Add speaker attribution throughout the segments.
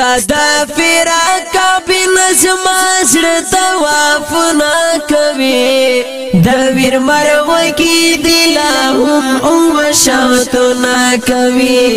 Speaker 1: تا دا فیرا کابل زما زړه طواف نه کوي د ویر مرو کی دلهم او شوت نه کوي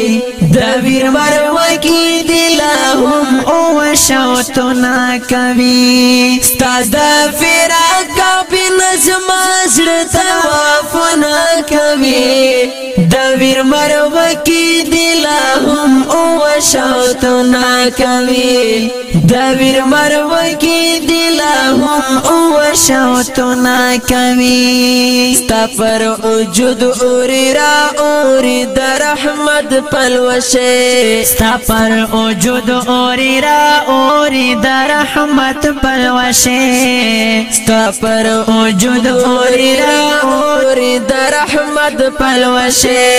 Speaker 1: د ویر مرو کی دلهم او شوتنا کوي ستاز د فراق بن زما زړه توافنا کوي د ویر مرو کې دل هم او شوتنا کوي د ویر مرو کې دل هم او شوتنا کوي ستا پر وجود اوري را اوري د رحمت پلوشه ستا پر وجود اوري را اوری در رحمت پلوشه ستا پر وجود اوری را اوری در رحمت پلوشه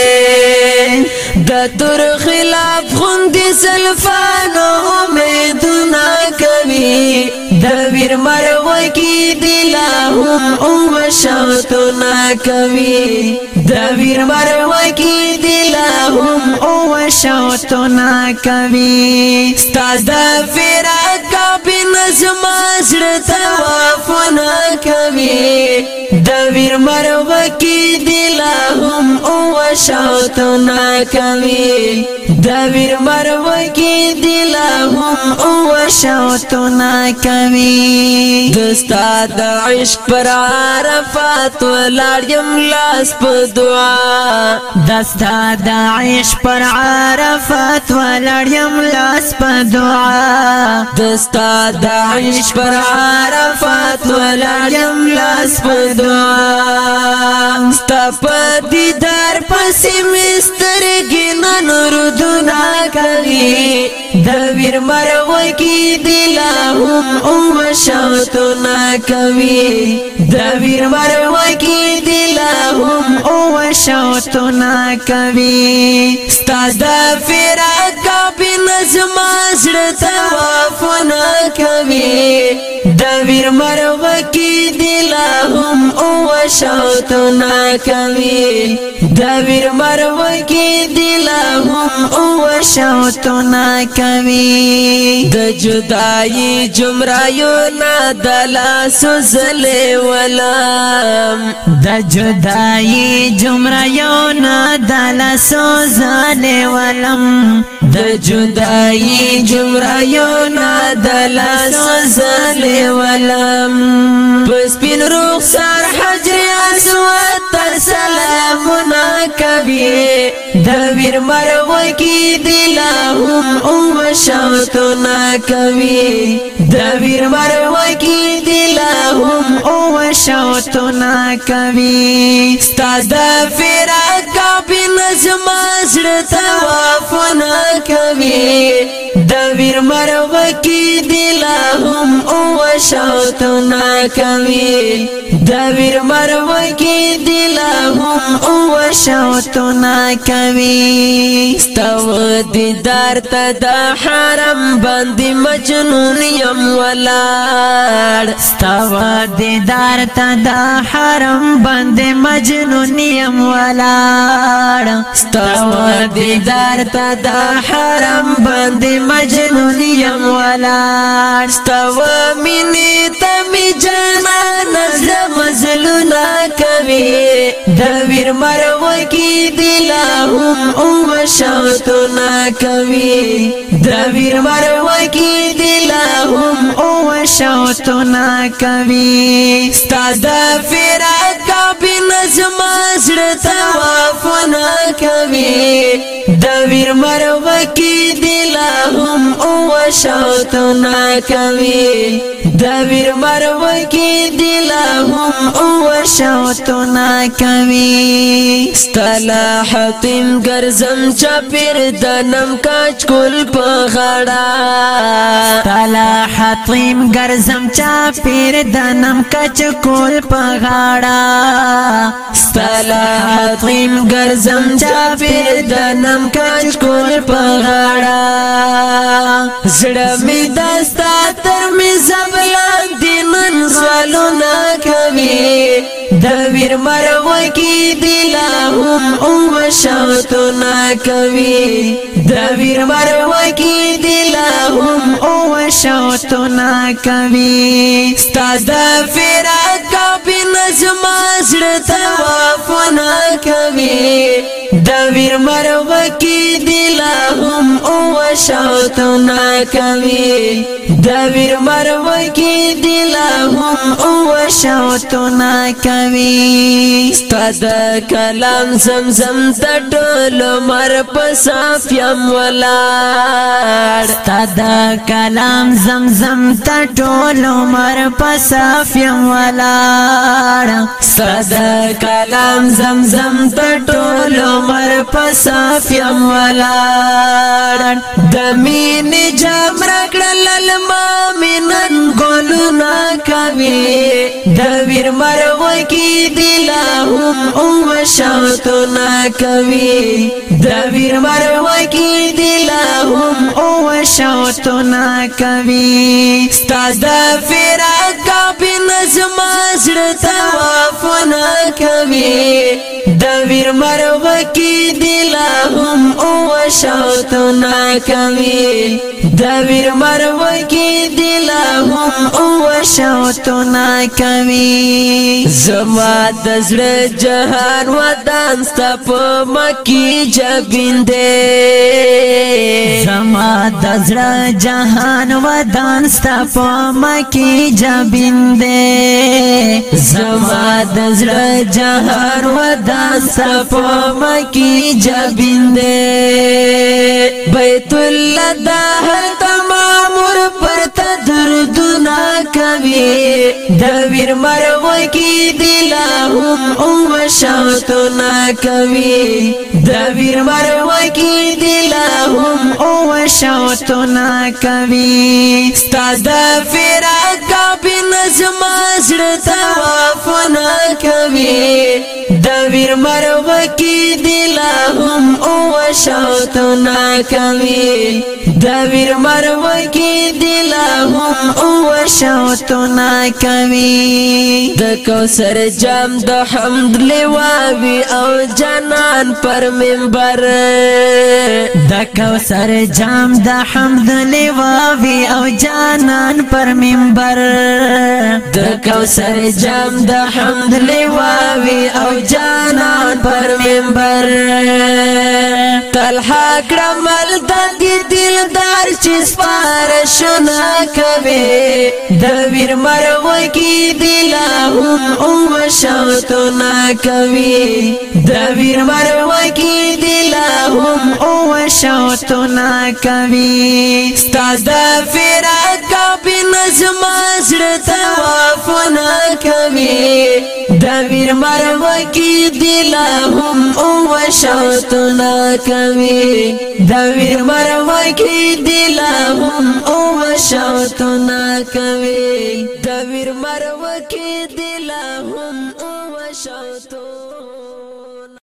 Speaker 1: د تر خلاف غوندې سلفانو امیدونه کوي د ویر مرو کې دلا هم او شوتونه کوي د ویر مروکی دل هم او شوتنا کوي ستاسو د فراق بن زما زړه طواف نه کوي د ویر مرو کې دل هم او شاوت نه کوي د ویر مرو کې دل هم او شاوت نه کوي دستا د عشق پر عرفات ولړم لاس په دعا دستا د عشق پر عرفات ولړم لاس په دعا دستا ستا د عیش پر عرفات ولړم لاس په دعا ستا په دیدار پسې مستر ګنن نور دنا کوي د ویر مرو کی دلا هم او شوت نا کوي د ویر مرو کی دلا هم او شوت نا کوي استاد فراق بن زما زړه طواف نا کوي د ویر مرو کی دلا هم او شوت نا کوي د ویر مرو کی دلا هم او شوت نا کوي کوي د جدائی جمرایو نا دلا سوزل ولام د جدائی جمرایو نا دلا سوزل ولام د جدائی جمرایو نا دلا سوزل ولام پس پین روخ سار حجر اسوات د ویر مرو کې دل هم او شوتو نا کوي د ویر مرو کې دل هم او شوتو نا کوي ستاد فراق بن زما زړه توافنا کوي د ویر مرو کې دل هم او شاوتو نا کوي د ویر مرو کې دل هم او شاوتو نا کوي استو دیدار ته د حرم باندې مجنون يم ولاړ استو دیدار ته د حرم باندې مجنون يم ولاړ استو دیدار ته د حرم باندې جنونیم والا ستو مینی تمی جنان زم زلونا کوي د ویر مرو کی دلا هم او شوتنا کوي د ویر مرو کی دلا هم او شوتنا کوي ستاد فراق زما زړه طواف نه کوي د ویر مرو کې دلا هم او شوت نه کوي دا ویر مرو کې دل هم او شوتو نا کوي استلا حتم ګرځم چا پیر د نم کاج کول په غړا استلا حتم ګرځم چا پیر د نم کاج کول په غړا استلا حتم ګرځم چا پیر د نم کاج کول په غړا زړه می دستا تر می زم د ویر مرو کې دلا هم او شوتو نا کوي د ویر مرو کې دلا هم او شوتو نا کوي ستاسو فراق سپین زما زړه ته وفنا کوي دا ویر مروکی دل هم او شوت نا کوي دا ویر مروکی دل هم او شوت نا کوي ستاد کلام زمزم د ټول مر پسافیم ولاړ ستاد کلام زمزم د ټول مر پسافیم ولاړ لاړ صدر کلام زمزم پټول عمر پسافیم ولاړ د مینې جام راکړل لما مینن ګلونا کوي د ویر مرغ کی دلهم او شوتنا کوي د ویر مرغ کی دلهم او شوتنا کوي ستاسو فراق کا بنظم زړه توافونه کوي د ویر مرغه کې دلا هم او شوتونه کوي د ویر مرغه کې دلا هم او شوتونه کوي زما د زړه جهان ودان ست په مکی جبیندې زما د زړه جهان ودان ست په مکی جبیندې زما د زړه جهر ودا صف مکی جبیندې بیت الله د هر تم دردونه کوي د ویر مرو کې دل هم او شاتونه کوي د ویر مرو کې دل هم او شاتونه کوي ستاد فراق بن زما زړه توافنا کوي د ویر مرو کې دل هم او شوت نا کوي د ویر مرو کې دل هم او شوت نا کوي د کوثر جام د حمد لواوي او جنان پر منبر د کوثر جام د حمد لواوي او جانان پر منبر د کوثر جام د حمد لواوي او جانان پر منبر تلها کرمل دنگی دلدار چی سپارشنا کبی دویر مروکی دلاهم اوم شوتنا کبی دویر مروکی دلاهم اوم شوتنا کبی ستاز دا فیرا کبی نظم آزر توافنا کبی د ویر مرو کې دل هم او شاتنا کوي د ویر مرو کې دل هم او شاتنا کوي د ویر مرو کې دل هم او شاتو